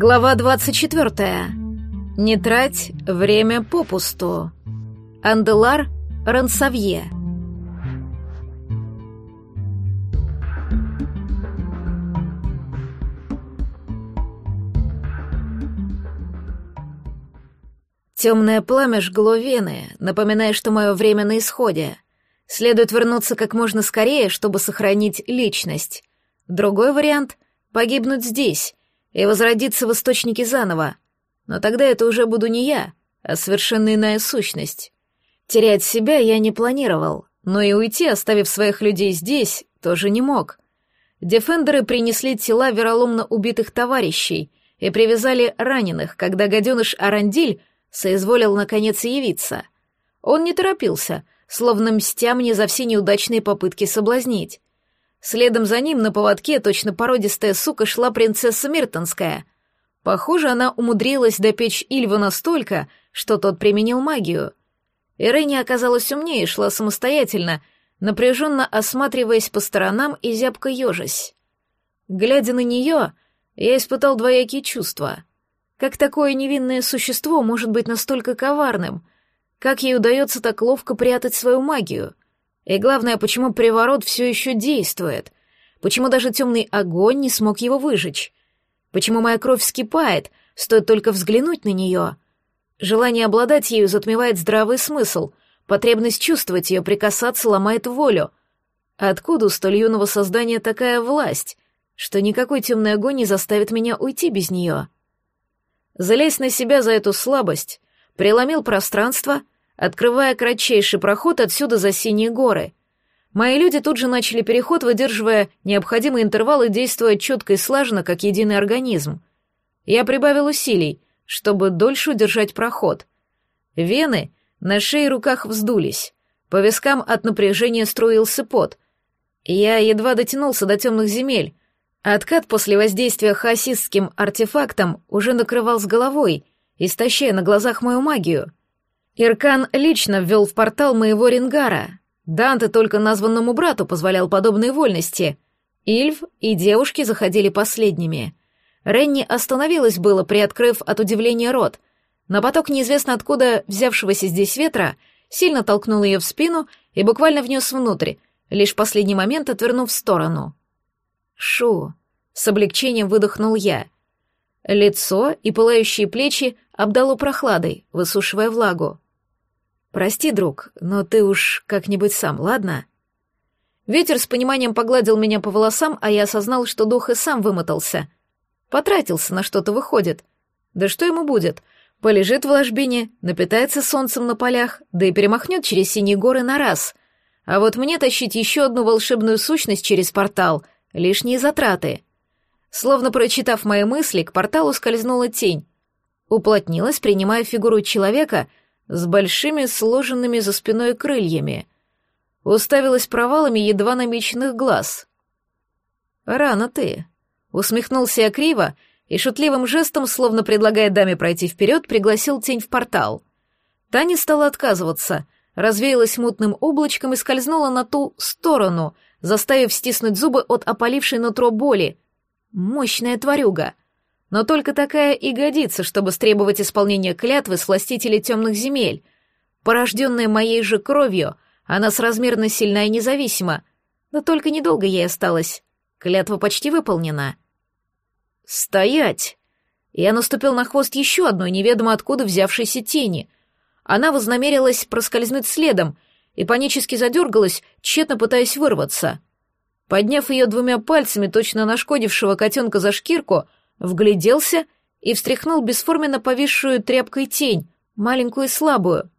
Глава 24. Не трать время попусту. Анделар Рансавье. Темное пламя жгло вены, напоминая, что мое время на исходе. Следует вернуться как можно скорее, чтобы сохранить личность. Другой вариант — погибнуть здесь, и возродиться в источнике заново. Но тогда это уже буду не я, а совершенно иная сущность. Терять себя я не планировал, но и уйти, оставив своих людей здесь, тоже не мог. Дефендеры принесли тела вероломно убитых товарищей и привязали раненых, когда гаденыш Арандиль соизволил наконец явиться. Он не торопился, словно мстя мне за все неудачные попытки соблазнить. Следом за ним на поводке точно породистая сука шла принцесса Миртонская. Похоже, она умудрилась допечь Ильва настолько, что тот применил магию. Ирэни оказалась умнее и шла самостоятельно, напряженно осматриваясь по сторонам и зябко ежась. Глядя на нее, я испытал двоякие чувства. Как такое невинное существо может быть настолько коварным? Как ей удается так ловко прятать свою магию? И главное, почему приворот все еще действует? Почему даже темный огонь не смог его выжечь? Почему моя кровь вскипает, стоит только взглянуть на нее? Желание обладать ею затмевает здравый смысл, потребность чувствовать ее, прикасаться ломает волю. Откуда у столь юного создания такая власть, что никакой темный огонь не заставит меня уйти без нее? Залезть на себя за эту слабость, преломил пространство — открывая кратчайший проход отсюда за синие горы. Мои люди тут же начали переход, выдерживая необходимые интервалы, действуя четко и слаженно, как единый организм. Я прибавил усилий, чтобы дольше удержать проход. Вены на шее и руках вздулись. По вискам от напряжения струился пот. Я едва дотянулся до темных земель. Откат после воздействия хаосистским артефактом уже накрывал с головой, истощая на глазах мою магию — Иркан лично ввел в портал моего рингара. Данте только названному брату позволял подобные вольности. Ильв и девушки заходили последними. Ренни остановилась было, приоткрыв от удивления рот, но поток неизвестно откуда взявшегося здесь ветра сильно толкнул ее в спину и буквально внес внутрь, лишь в последний момент отвернув в сторону. «Шу!» — с облегчением выдохнул я. Лицо и пылающие плечи обдало прохладой, высушивая влагу. «Прости, друг, но ты уж как-нибудь сам, ладно?» Ветер с пониманием погладил меня по волосам, а я осознал, что дух и сам вымотался. Потратился на что-то выходит. Да что ему будет? Полежит в ложбине, напитается солнцем на полях, да и перемахнет через синие горы на раз. А вот мне тащить еще одну волшебную сущность через портал — лишние затраты. Словно прочитав мои мысли, к порталу скользнула тень. Уплотнилась, принимая фигуру человека — с большими сложенными за спиной крыльями. Уставилась провалами едва намеченных глаз. «Рано ты», — усмехнулся я криво и шутливым жестом, словно предлагая даме пройти вперед, пригласил тень в портал. Та не стала отказываться, развеялась мутным облачком и скользнула на ту сторону, заставив стиснуть зубы от опалившей нутро боли. Мощная тварюга — но только такая и годится, чтобы стребовать исполнения клятвы с властителей темных земель. Порожденная моей же кровью, она сразмерно сильна и независима, но только недолго ей осталось. Клятва почти выполнена. «Стоять!» Я наступил на хвост еще одной неведомо откуда взявшейся тени. Она вознамерилась проскользнуть следом и панически задергалась, тщетно пытаясь вырваться. Подняв ее двумя пальцами, точно нашкодившего котенка за шкирку, вгляделся и встряхнул бесформенно повисшую тряпкой тень, маленькую и слабую.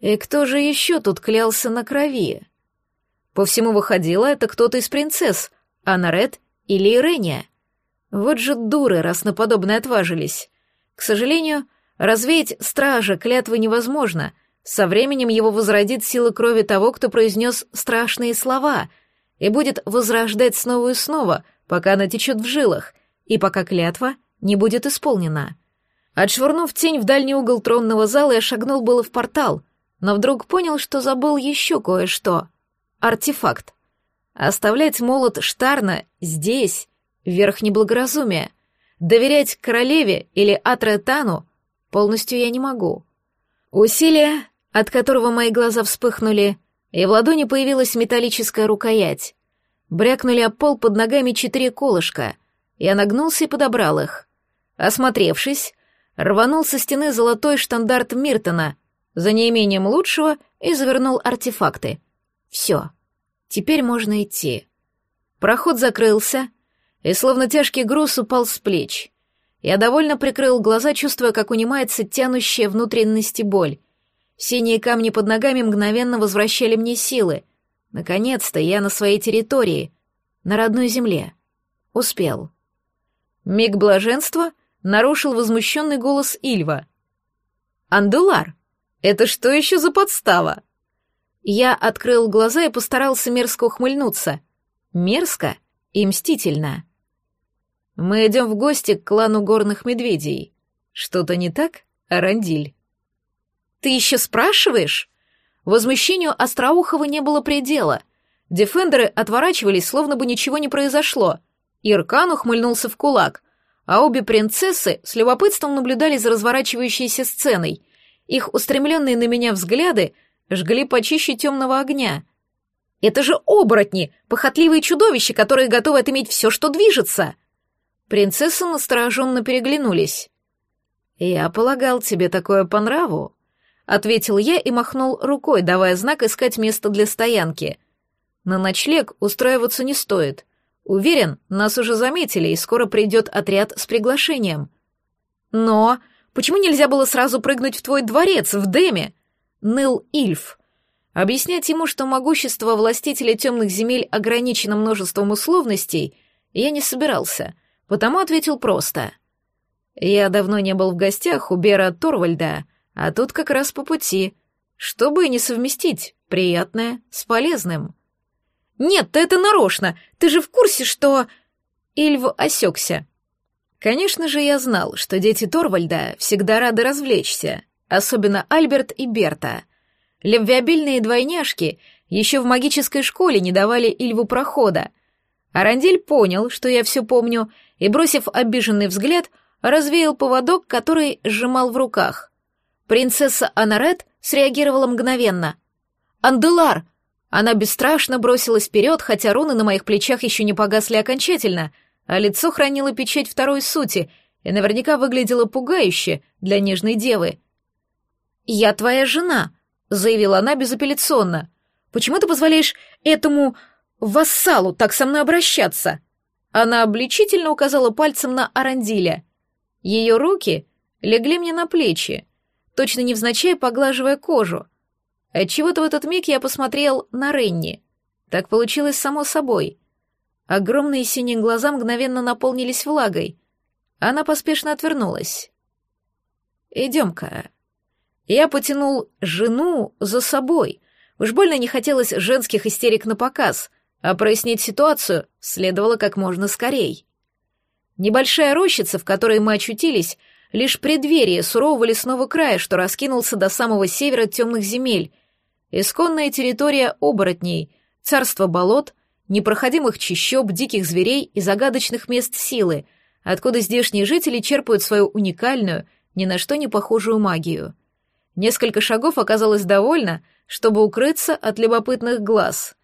И кто же еще тут клялся на крови? По всему выходило, это кто-то из принцесс, Анарет или Ирения. Вот же дуры, раз на подобное отважились. К сожалению, развеять стража клятвы невозможно. Со временем его возродит сила крови того, кто произнес страшные слова, и будет возрождать снова и снова, пока она течет в жилах — и пока клятва не будет исполнена. Отшвырнув тень в дальний угол тронного зала, я шагнул было в портал, но вдруг понял, что забыл еще кое-что. Артефакт. Оставлять молот Штарна здесь — верх неблагоразумия. доверять королеве или Атретану полностью я не могу. Усилие, от которого мои глаза вспыхнули, и в ладони появилась металлическая рукоять. Брякнули об пол под ногами четыре колышка. Я нагнулся и подобрал их. Осмотревшись, рванул со стены золотой штандарт Миртона, за неимением лучшего, и завернул артефакты. Все. Теперь можно идти. Проход закрылся, и словно тяжкий груз упал с плеч. Я довольно прикрыл глаза, чувствуя, как унимается тянущая внутренности боль. Синие камни под ногами мгновенно возвращали мне силы. Наконец-то я на своей территории, на родной земле. Успел. Миг блаженства нарушил возмущенный голос Ильва. «Андулар, это что еще за подстава?» Я открыл глаза и постарался мерзко ухмыльнуться. Мерзко и мстительно. «Мы идем в гости к клану горных медведей. Что-то не так, Арандиль?» «Ты еще спрашиваешь?» Возмущению Остроухова не было предела. Дефендеры отворачивались, словно бы ничего не произошло. Иркан ухмыльнулся в кулак, а обе принцессы с любопытством наблюдали за разворачивающейся сценой. Их устремленные на меня взгляды жгли почище темного огня. «Это же оборотни, похотливые чудовища, которые готовы отыметь все, что движется!» Принцессы настороженно переглянулись. «Я полагал, тебе такое по нраву?» — ответил я и махнул рукой, давая знак искать место для стоянки. «На ночлег устраиваться не стоит. Уверен, нас уже заметили, и скоро придет отряд с приглашением». «Но почему нельзя было сразу прыгнуть в твой дворец, в Деме?» — ныл Ильф. Объяснять ему, что могущество властителя темных земель ограничено множеством условностей, я не собирался, потому ответил просто. «Я давно не был в гостях у Бера Торвальда», — а тут как раз по пути, чтобы не совместить приятное с полезным. «Нет, ты это нарочно! Ты же в курсе, что...» Ильв осекся. Конечно же, я знал, что дети Торвальда всегда рады развлечься, особенно Альберт и Берта. Любвеобильные двойняшки еще в магической школе не давали Ильву прохода. Арандель понял, что я все помню, и, бросив обиженный взгляд, развеял поводок, который сжимал в руках. Принцесса Анарет среагировала мгновенно. «Анделар!» Она бесстрашно бросилась вперед, хотя руны на моих плечах еще не погасли окончательно, а лицо хранило печать второй сути и наверняка выглядело пугающе для нежной девы. «Я твоя жена», — заявила она безапелляционно. «Почему ты позволяешь этому вассалу так со мной обращаться?» Она обличительно указала пальцем на Арандиля. Ее руки легли мне на плечи, точно невзначай поглаживая кожу. Отчего-то в этот миг я посмотрел на Ренни. Так получилось само собой. Огромные синие глаза мгновенно наполнились влагой. Она поспешно отвернулась. «Идем-ка». Я потянул жену за собой. Уж больно не хотелось женских истерик на показ, а прояснить ситуацию следовало как можно скорей. Небольшая рощица, в которой мы очутились, лишь преддверие сурового лесного края, что раскинулся до самого севера темных земель, исконная территория оборотней, царство болот, непроходимых чащоб, диких зверей и загадочных мест силы, откуда здешние жители черпают свою уникальную, ни на что не похожую магию. Несколько шагов оказалось довольно, чтобы укрыться от любопытных глаз.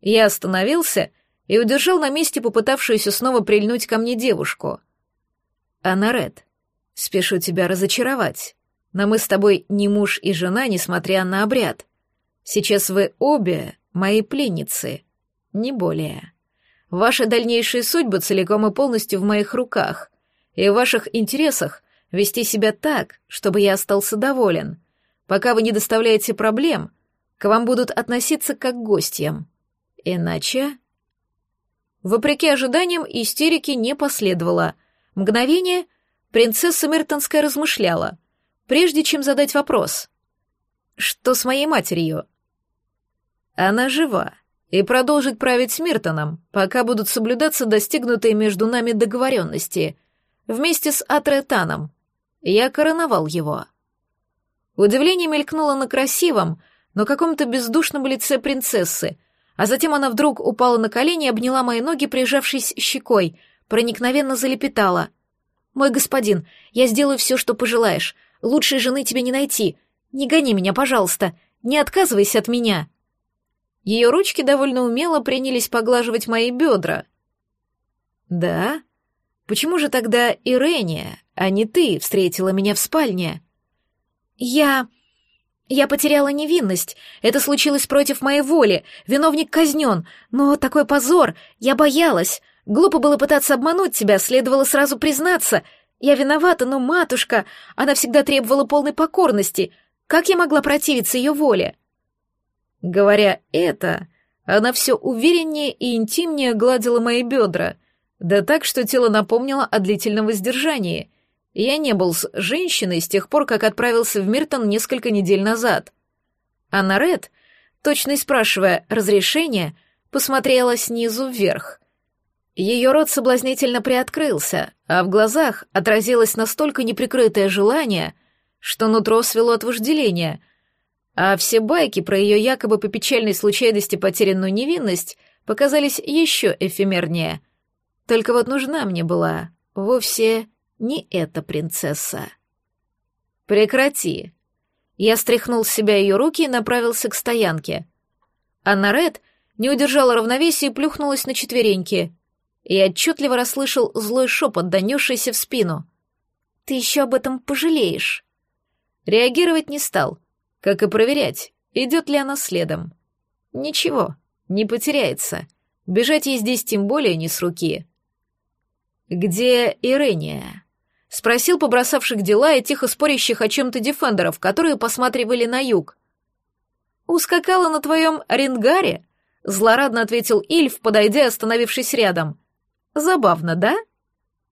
Я остановился и удержал на месте попытавшуюся снова прильнуть ко мне девушку. Анарет. Спешу тебя разочаровать, но мы с тобой не муж и жена, несмотря на обряд. Сейчас вы обе мои пленницы, не более. Ваши дальнейшие судьбы целиком и полностью в моих руках, и в ваших интересах вести себя так, чтобы я остался доволен. Пока вы не доставляете проблем, к вам будут относиться как к гостям. Иначе... Вопреки ожиданиям, истерики не последовало. Мгновение, принцесса Мертонская размышляла, прежде чем задать вопрос. «Что с моей матерью?» «Она жива и продолжит править с Миртоном, пока будут соблюдаться достигнутые между нами договоренности, вместе с Атретаном. Я короновал его». Удивление мелькнуло на красивом, но каком-то бездушном лице принцессы, а затем она вдруг упала на колени и обняла мои ноги, прижавшись щекой, проникновенно залепетала — «Мой господин, я сделаю все, что пожелаешь. Лучшей жены тебе не найти. Не гони меня, пожалуйста. Не отказывайся от меня». Ее ручки довольно умело принялись поглаживать мои бедра. «Да? Почему же тогда Ирения, а не ты, встретила меня в спальне?» «Я...» «Я потеряла невинность. Это случилось против моей воли. Виновник казнен. Но такой позор. Я боялась. Глупо было пытаться обмануть тебя, следовало сразу признаться. Я виновата, но матушка... Она всегда требовала полной покорности. Как я могла противиться ее воле?» Говоря это, она все увереннее и интимнее гладила мои бедра, да так, что тело напомнило о длительном воздержании. Я не был с женщиной с тех пор, как отправился в Миртон несколько недель назад. Анна Ред, точно спрашивая разрешения, посмотрела снизу вверх. Ее рот соблазнительно приоткрылся, а в глазах отразилось настолько неприкрытое желание, что нутро свело от вожделения — а все байки про ее якобы по печальной случайности потерянную невинность показались еще эфемернее. Только вот нужна мне была вовсе не эта принцесса. «Прекрати!» Я стряхнул с себя ее руки и направился к стоянке. Анна Ред не удержала равновесия и плюхнулась на четвереньки. И отчетливо расслышал злой шепот, донесшийся в спину. «Ты еще об этом пожалеешь!» Реагировать не стал — как и проверять, идет ли она следом. Ничего, не потеряется. Бежать ей здесь тем более не с руки. «Где Ирения?» — спросил побросавших дела и тихо спорящих о чем-то дефендеров, которые посматривали на юг. «Ускакала на твоем рингаре?» — злорадно ответил Ильф, подойдя и остановившись рядом. «Забавно, да?» —